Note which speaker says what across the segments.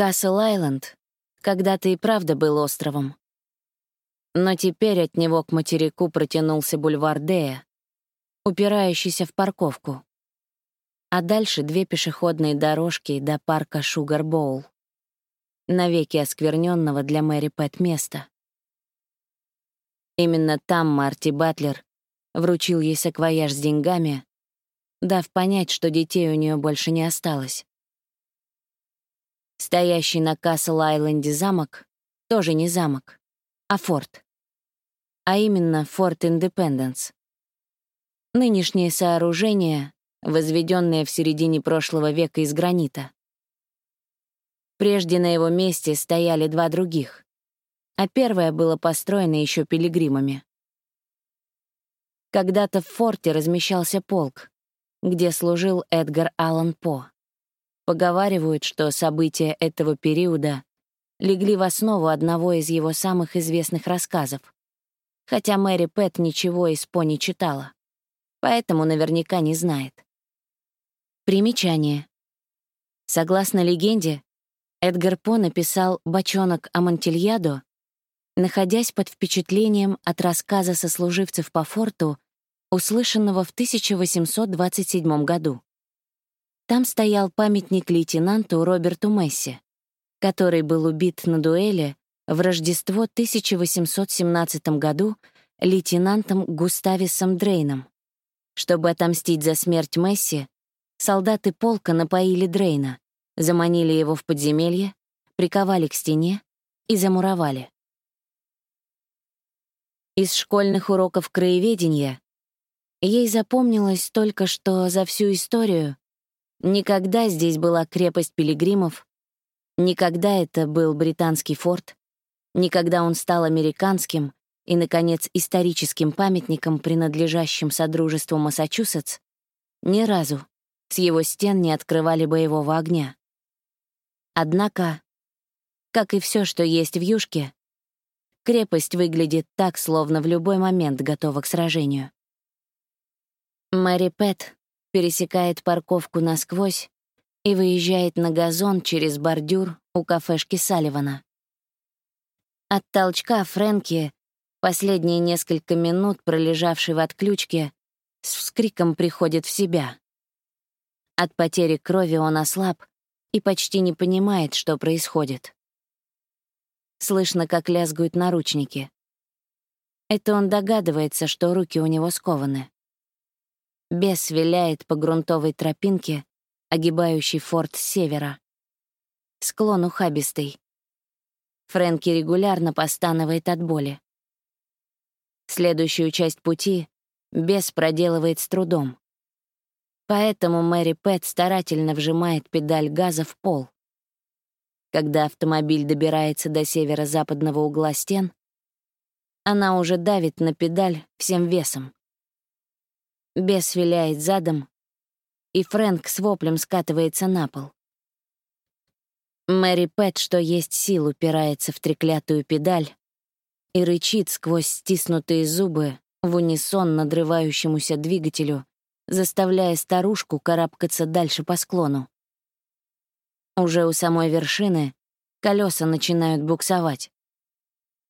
Speaker 1: Касл-Айленд когда-то и правда был островом. Но теперь от него к материку протянулся бульвар Дея, упирающийся в парковку. А дальше две пешеходные дорожки до парка Шугар-Боул, навеки оскверненного для Мэри Пэт места. Именно там Марти Батлер вручил ей саквояж с деньгами, дав понять, что детей у нее больше не осталось. Стоящий на Касл-Айленде замок тоже не замок, а форт. А именно форт Индепенденс. Нынешнее сооружение, возведенное в середине прошлого века из гранита. Прежде на его месте стояли два других, а первое было построено еще пилигримами. Когда-то в форте размещался полк, где служил Эдгар Аллан По. Поговаривают, что события этого периода легли в основу одного из его самых известных рассказов, хотя Мэри Пэт ничего из По не читала, поэтому наверняка не знает. Примечание. Согласно легенде, Эдгар По написал «Бочонок Амонтильядо», находясь под впечатлением от рассказа сослуживцев по форту, услышанного в 1827 году. Там стоял памятник лейтенанту Роберту Месси, который был убит на дуэли в Рождество 1817 году лейтенантом Густависом Дрейном. Чтобы отомстить за смерть Месси, солдаты полка напоили Дрейна, заманили его в подземелье, приковали к стене и замуровали. Из школьных уроков краеведения ей запомнилось только, что за всю историю никогда здесь была крепость пилигримов, никогда это был британский форт, никогда он стал американским и, наконец, историческим памятником, принадлежащим Содружеству Массачусетс, ни разу с его стен не открывали боевого огня. Однако, как и все, что есть в Юшке, крепость выглядит так, словно в любой момент готова к сражению. Мэри Пэт пересекает парковку насквозь и выезжает на газон через бордюр у кафешки Салливана. От толчка Фрэнки, последние несколько минут пролежавший в отключке, с вскриком приходит в себя. От потери крови он ослаб и почти не понимает, что происходит. Слышно, как лязгают наручники. Это он догадывается, что руки у него скованы. Бес виляет по грунтовой тропинке, огибающей форт севера. Склон ухабистый. Фрэнки регулярно постанывает от боли. Следующую часть пути бес проделывает с трудом. Поэтому Мэри Пэт старательно вжимает педаль газа в пол. Когда автомобиль добирается до северо-западного угла стен, она уже давит на педаль всем весом. Бес виляет задом, и Фрэнк с воплем скатывается на пол. Мэри Пэт, что есть сил, упирается в треклятую педаль и рычит сквозь стиснутые зубы в унисон надрывающемуся двигателю, заставляя старушку карабкаться дальше по склону. Уже у самой вершины колеса начинают буксовать.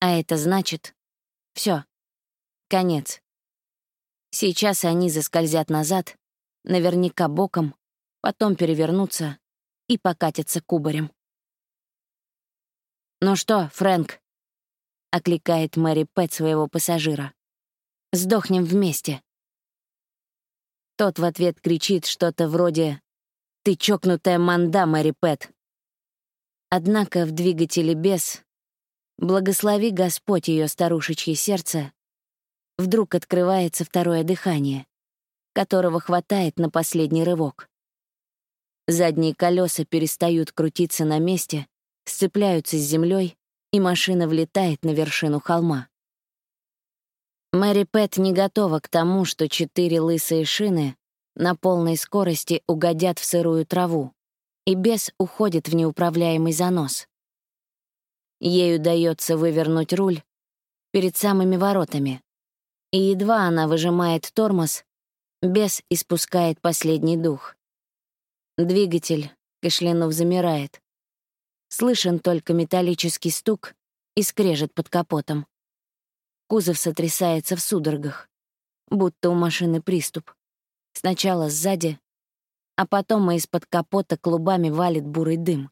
Speaker 1: А это значит — все, конец. Сейчас они заскользят назад, наверняка боком, потом перевернутся и покатятся кубарем. «Ну что, Фрэнк?» — окликает Мэри Пэт своего пассажира. «Сдохнем вместе». Тот в ответ кричит что-то вроде «Ты чокнутая манда, Мэри Пэт». Однако в двигателе без «Благослови Господь ее старушечье сердце» вдруг открывается второе дыхание, которого хватает на последний рывок. Задние колеса перестают крутиться на месте, сцепляются с землей, и машина влетает на вершину холма. Мэри Пэт не готова к тому, что четыре лысые шины на полной скорости угодят в сырую траву, и бес уходит в неуправляемый занос. Ей удается вывернуть руль перед самыми воротами, и едва она выжимает тормоз, бес испускает последний дух. Двигатель, кашлянув, замирает. Слышен только металлический стук и скрежет под капотом. Кузов сотрясается в судорогах, будто у машины приступ. Сначала сзади, а потом и из-под капота клубами валит бурый дым.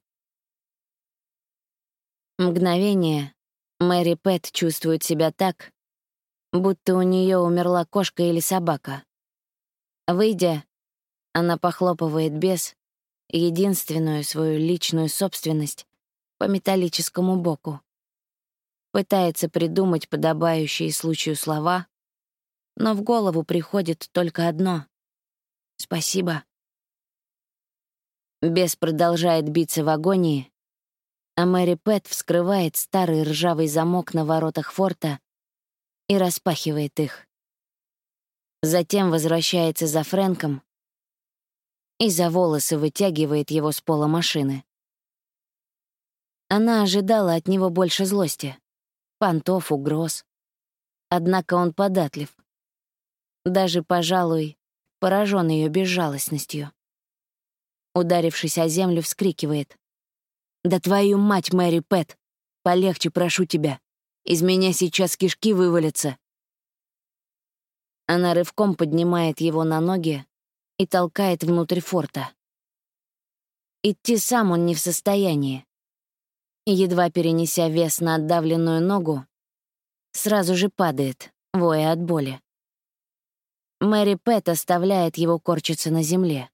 Speaker 1: Мгновение Мэри Пэт чувствует себя так, будто у нее умерла кошка или собака. Выйдя, она похлопывает бес, единственную свою личную собственность, по металлическому боку. Пытается придумать подобающие случаю слова, но в голову приходит только одно — «Спасибо». Бес продолжает биться в агонии, а Мэри Пэт вскрывает старый ржавый замок на воротах форта и распахивает их. Затем возвращается за Фрэнком и за волосы вытягивает его с пола машины. Она ожидала от него больше злости, понтов, угроз. Однако он податлив. Даже, пожалуй, поражен ее безжалостностью. Ударившись о землю, вскрикивает. «Да твою мать, Мэри Пэт! Полегче, прошу тебя! Из меня сейчас кишки вывалятся!» Она рывком поднимает его на ноги и толкает внутрь форта. Идти сам он не в состоянии едва перенеся вес на отдавленную ногу, сразу же падает, воя от боли. Мэри Пэт оставляет его корчиться на земле.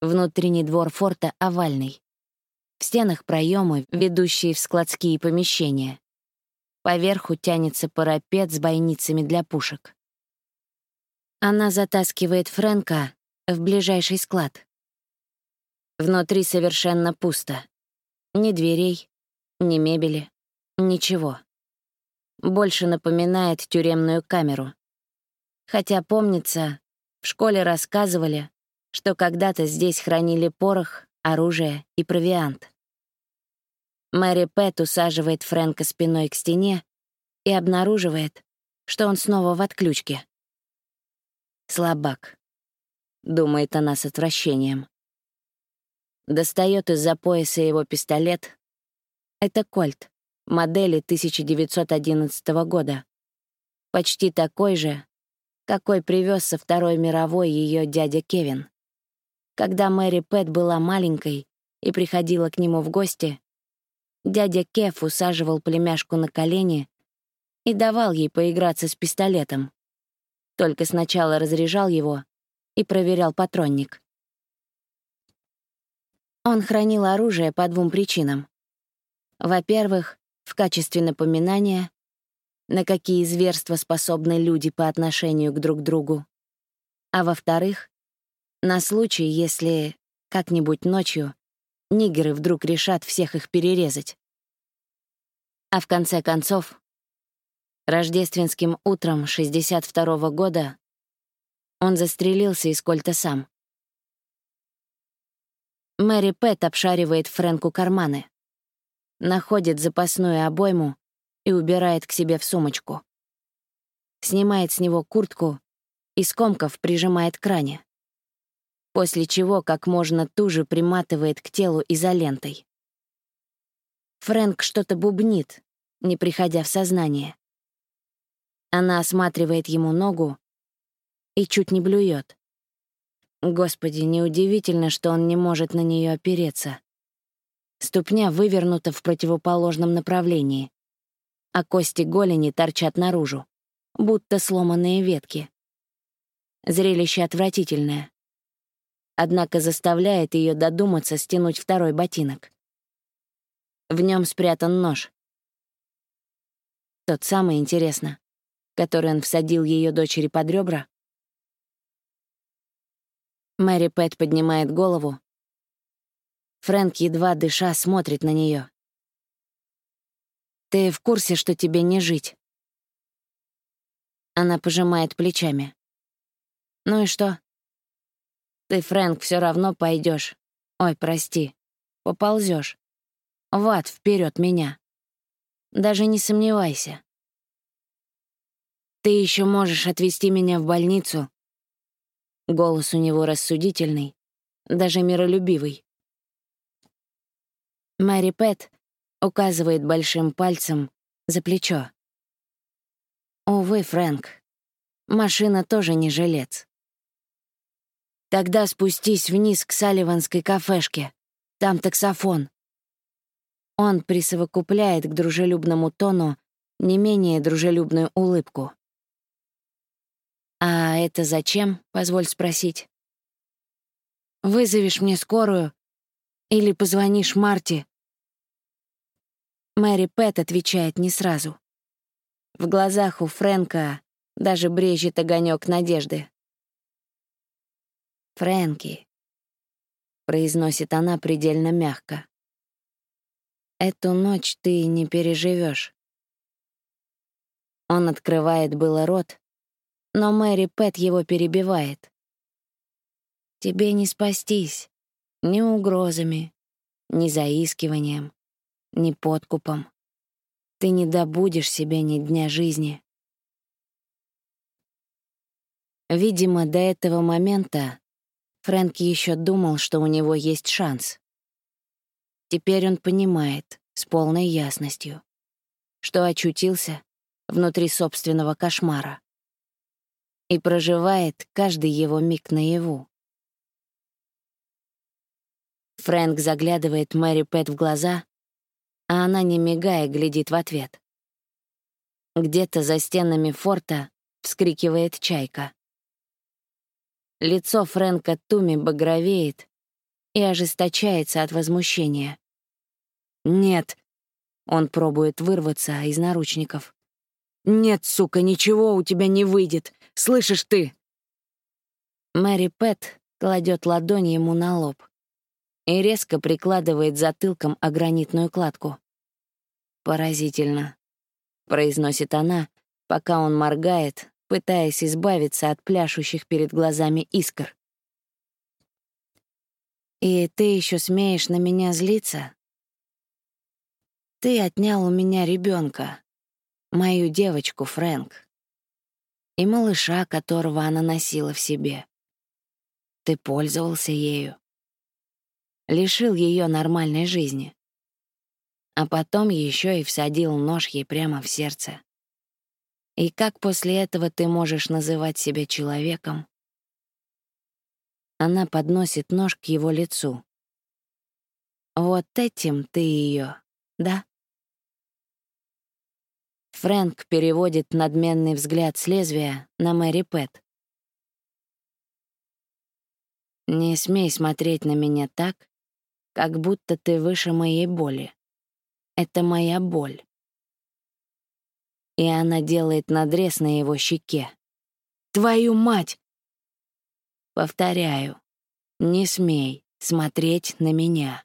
Speaker 1: Внутренний двор форта овальный. В стенах проемы, ведущие в складские помещения. Поверху тянется парапет с бойницами для пушек. Она затаскивает Фрэнка в ближайший склад. Внутри совершенно пусто. Ни дверей, ни мебели, ничего. Больше напоминает тюремную камеру. Хотя, помнится, в школе рассказывали, что когда-то здесь хранили порох, оружие и провиант. Мэри Пэт усаживает Фрэнка спиной к стене и обнаруживает, что он снова в отключке. «Слабак», — думает она с отвращением. Достает из-за пояса его пистолет. Это кольт, модели 1911 года. Почти такой же, какой привез со Второй мировой ее дядя Кевин. Когда Мэри Пэт была маленькой и приходила к нему в гости, дядя Кеф усаживал племяшку на колени и давал ей поиграться с пистолетом. Только сначала разряжал его и проверял патронник. Он хранил оружие по двум причинам. Во-первых, в качестве напоминания, на какие зверства способны люди по отношению к друг другу. А во-вторых, на случай, если как-нибудь ночью нигеры вдруг решат всех их перерезать. А в конце концов, рождественским утром 62 -го года он застрелился из кольта сам. Мэри Пэт обшаривает Фрэнку карманы. Находит запасную обойму и убирает к себе в сумочку. Снимает с него куртку и скомков прижимает к ране. После чего как можно туже приматывает к телу изолентой. Фрэнк что-то бубнит, не приходя в сознание. Она осматривает ему ногу и чуть не блюет. Господи, неудивительно, что он не может на нее опереться. Ступня вывернута в противоположном направлении, а кости голени торчат наружу, будто сломанные ветки. Зрелище отвратительное. Однако заставляет ее додуматься стянуть второй ботинок. В нем спрятан нож. Тот самый, интересно, который он всадил ее дочери под ребра. Мэри Пэт поднимает голову. Фрэнк, едва дыша, смотрит на нее. «Ты в курсе, что тебе не жить?» Она пожимает плечами. «Ну и что?» «Ты, Фрэнк, все равно пойдешь. Ой, прости. Поползешь. В ад вперед меня. Даже не сомневайся. Ты еще можешь отвезти меня в больницу Голос у него рассудительный, даже миролюбивый. Мэри Пэт указывает большим пальцем за плечо. Увы, Фрэнк, машина тоже не жилец. Тогда спустись вниз к Салливанской кафешке. Там таксофон. Он присовокупляет к дружелюбному тону не менее дружелюбную улыбку. «А это зачем?» — позволь спросить. «Вызовешь мне скорую или позвонишь Марте?» Мэри Пэт отвечает не сразу. В глазах у Фрэнка даже брежет огонек надежды. «Фрэнки», — произносит она предельно мягко. «Эту ночь ты не переживешь. Он открывает было рот, но Мэри Пэт его перебивает. «Тебе не спастись ни угрозами, ни заискиванием, ни подкупом. Ты не добудешь себе ни дня жизни». Видимо, до этого момента Фрэнк еще думал, что у него есть шанс. Теперь он понимает с полной ясностью, что очутился внутри собственного кошмара и проживает каждый его миг наяву. Фрэнк заглядывает Мэри Пэт в глаза, а она, не мигая, глядит в ответ. Где-то за стенами форта вскрикивает чайка. Лицо Фрэнка Туми багровеет и ожесточается от возмущения. «Нет!» — он пробует вырваться из наручников. «Нет, сука, ничего у тебя не выйдет! Слышишь ты?» Мэри Пэт кладет ладонь ему на лоб и резко прикладывает затылком о гранитную кладку. «Поразительно», — произносит она, пока он моргает, пытаясь избавиться от пляшущих перед глазами искр. «И ты еще смеешь на меня злиться? Ты отнял у меня ребенка, мою девочку Фрэнк, и малыша, которого она носила в себе. Ты пользовался ею, лишил ее нормальной жизни, а потом еще и всадил нож ей прямо в сердце. И как после этого ты можешь называть себя человеком? Она подносит нож к его лицу. Вот этим ты ее, да? Фрэнк переводит надменный взгляд с лезвия на Мэри Пэт. «Не смей смотреть на меня так, как будто ты выше моей боли. Это моя боль и она делает надрез на его щеке. «Твою мать!» Повторяю, не смей смотреть на меня.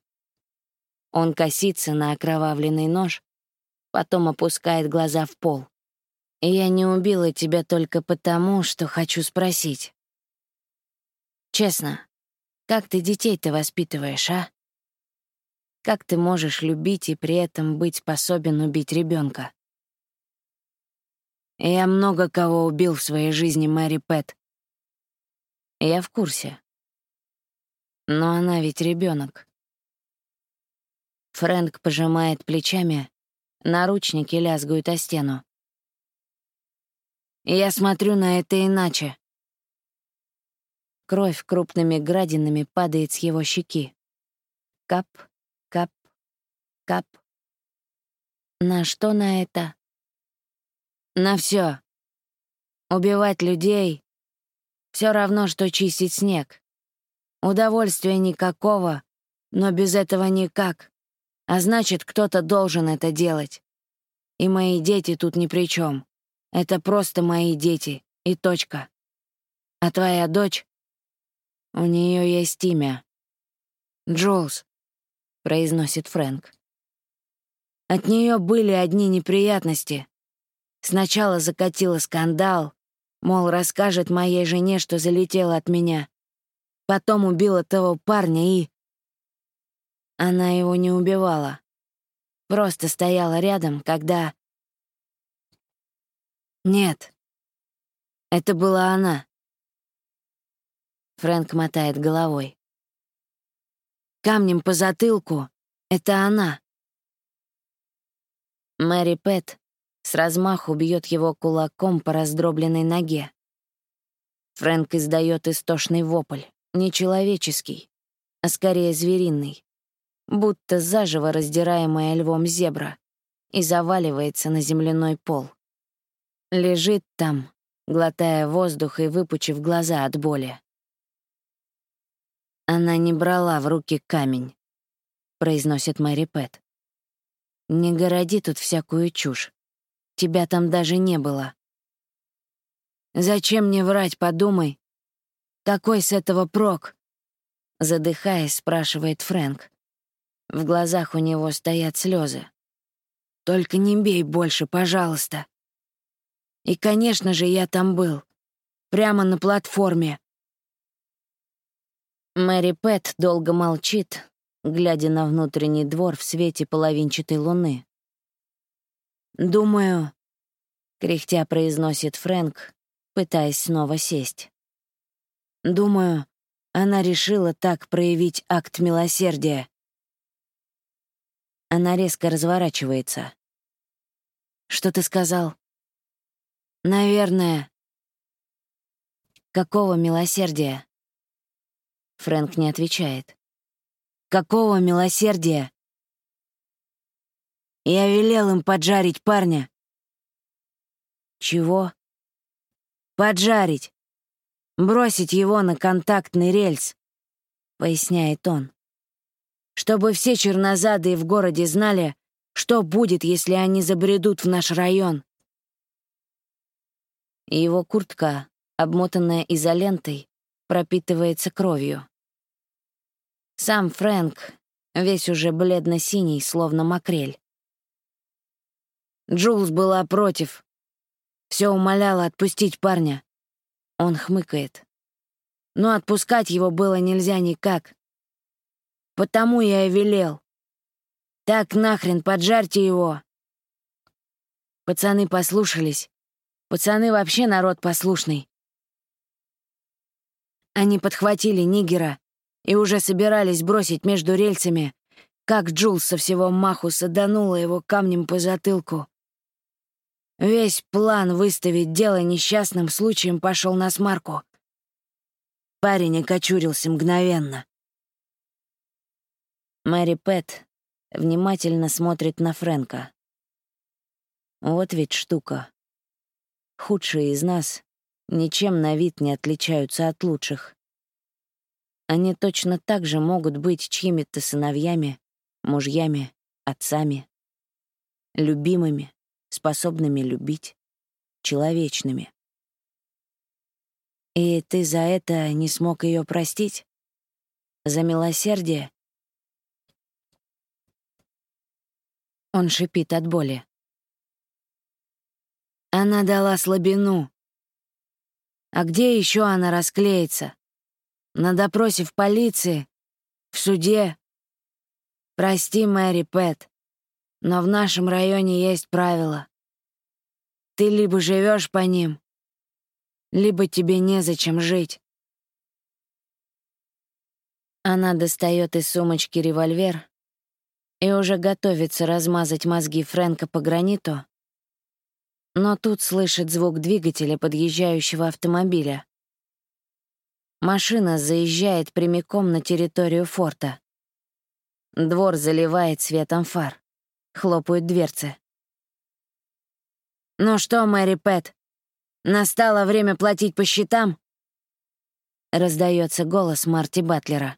Speaker 1: Он косится на окровавленный нож, потом опускает глаза в пол. «Я не убила тебя только потому, что хочу спросить. Честно, как ты детей-то воспитываешь, а? Как ты можешь любить и при этом быть способен убить ребенка? Я много кого убил в своей жизни, Мэри Пэт. Я в курсе. Но она ведь ребенок. Фрэнк пожимает плечами, наручники лязгают о стену. Я смотрю на это иначе. Кровь крупными градинами падает с его щеки. Кап, кап, кап. На что на это? На все. Убивать людей — все равно, что чистить снег. Удовольствия никакого, но без этого никак. А значит, кто-то должен это делать. И мои дети тут ни при чем. Это просто мои дети, и точка. А твоя дочь? У нее есть имя. Джоуз, произносит Фрэнк. От нее были одни неприятности. Сначала закатила скандал, мол, расскажет моей жене, что залетела от меня. Потом убила того парня и... Она его не убивала. Просто стояла рядом, когда... Нет. Это была она. Фрэнк мотает головой. Камнем по затылку Это она. Мэри Пэт с размаху бьет его кулаком по раздробленной ноге. Фрэнк издает истошный вопль, нечеловеческий, а скорее звериный, будто заживо раздираемая львом зебра, и заваливается на земляной пол. Лежит там, глотая воздух и выпучив глаза от боли. Она не брала в руки камень, произносит Мэри Пэт. Не городи тут всякую чушь. Тебя там даже не было. Зачем мне врать, подумай. Какой с этого прок? Задыхаясь, спрашивает Фрэнк. В глазах у него стоят слезы. Только не бей больше, пожалуйста. И, конечно же, я там был. Прямо на платформе. Мэри Пэт долго молчит, глядя на внутренний двор в свете половинчатой луны. «Думаю», — кряхтя произносит Фрэнк, пытаясь снова сесть. «Думаю, она решила так проявить акт милосердия». Она резко разворачивается. «Что ты сказал?» «Наверное». «Какого милосердия?» Фрэнк не отвечает. «Какого милосердия?» «Я велел им поджарить парня». «Чего?» «Поджарить. Бросить его на контактный рельс», — поясняет он. «Чтобы все чернозадые в городе знали, что будет, если они забредут в наш район». Его куртка, обмотанная изолентой, пропитывается кровью. Сам Фрэнк весь уже бледно-синий, словно макрель. Джулс была против. Все умоляла отпустить парня. Он хмыкает. Но отпускать его было нельзя никак. Потому я и велел. Так нахрен, поджарьте его. Пацаны послушались. Пацаны вообще народ послушный. Они подхватили Нигера и уже собирались бросить между рельсами, как Джул со всего маху саданула его камнем по затылку. Весь план выставить дело несчастным случаем пошел на смарку. Парень окочурился мгновенно. Мэри Пэт внимательно смотрит на Фрэнка. Вот ведь штука. Худшие из нас ничем на вид не отличаются от лучших. Они точно так же могут быть чьими-то сыновьями, мужьями, отцами, любимыми, способными любить, человечными. И ты за это не смог ее простить? За милосердие? Он шипит от боли. Она дала слабину. А где еще она расклеится? На допросе в полиции, в суде. Прости, Мэри Пэт, но в нашем районе есть правила. Ты либо живешь по ним, либо тебе незачем жить. Она достает из сумочки револьвер и уже готовится размазать мозги Фрэнка по граниту, но тут слышит звук двигателя подъезжающего автомобиля. Машина заезжает прямиком на территорию форта. Двор заливает светом фар. Хлопают дверцы. «Ну что, Мэри Пэт, настало время платить по счетам?» Раздается голос Марти Батлера.